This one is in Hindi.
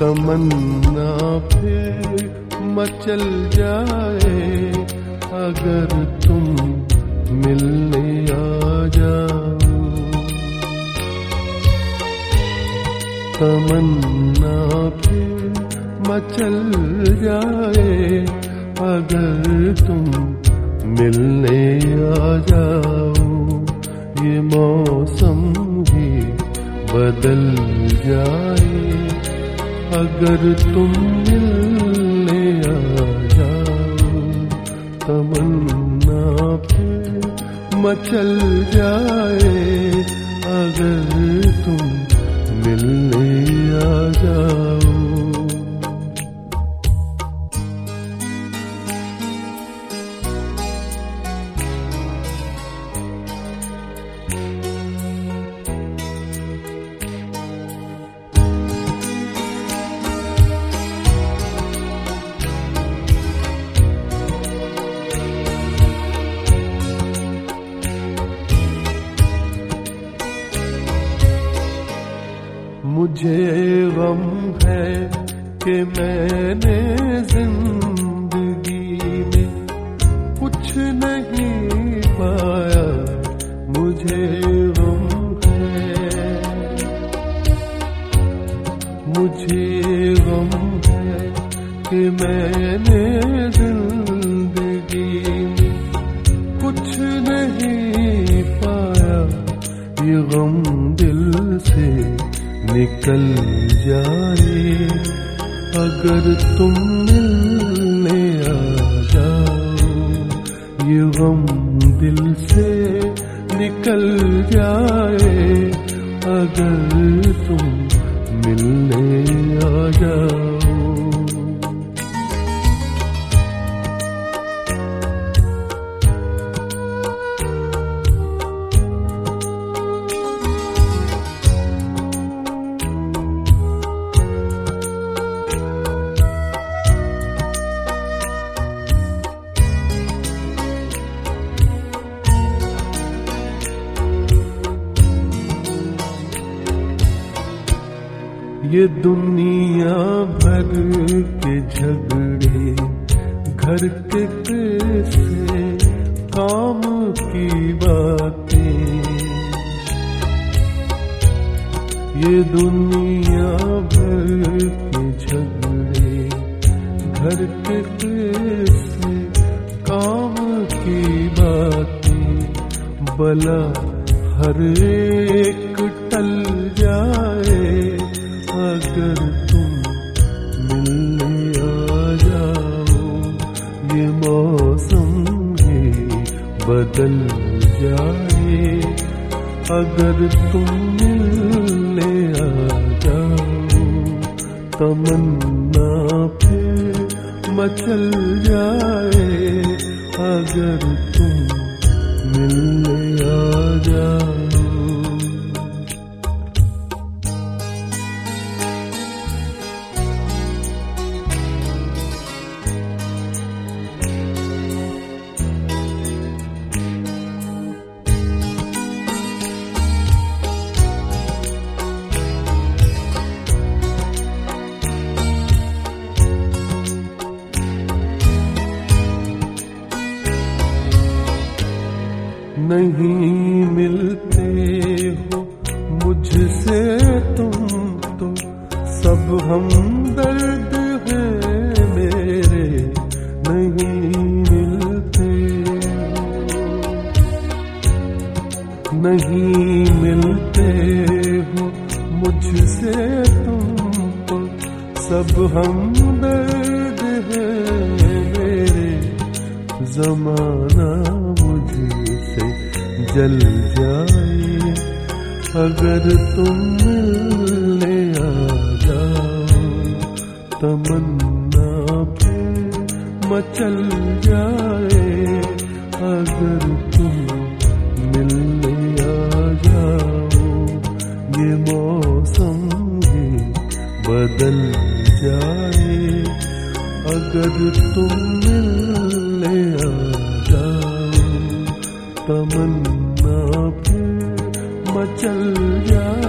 तमन्ना फिर मचल जाए, अगर तुम मिलने आ जाओ। तमन्ना फिर मचल जाए, अगर तुम मिलने आ जाओ। ये मौसम भी बदल जाए। अगर तुम मिलने आ जाओ तमन्ना फिर मचल जाए मुझे गम है कि मैंने ज़िंदगी में कुछ नहीं पाया। मुझे गम है। मुझे गम है कि मैंने ज़िंदगी में कुछ नहीं पाया। ये गम दिल से निकल जाए, अगर तुम मिलने आ जाओ। ये गम दिल से निकल जाए, अगर तुम मिलने आ जाओ। ये दुनिया भर के झगड़े, घर के कैसे काम की बातें। ये दुनिया भर के झगड़े, घर के कैसे काम की बातें। बला हर एक टल जाए अगर तुम मिलने आ जाओ, ये मौसम भी बदल जाए। अगर तुम मिलने आ जाओ, तमन्ना फिर मचल जाए। अगर तुम मिलने आ जाओ नहीं मिलते हो। मुझसे तुम तो सब हम दर्द है मेरे। नहीं मिलते। नहीं मिलते हो। मुझसे तुम तो सब हम दर्द है मेरे। जमाना जल जाए, अगर तुम मिलने आ जाओ, तमन्ना पे मचल जाए, अगर तुम मिलने आ जाओ, ये मौसम भी बदल जाए, अगर तुम मिलने आ जाओ, तमन्ना फिर मचल जाए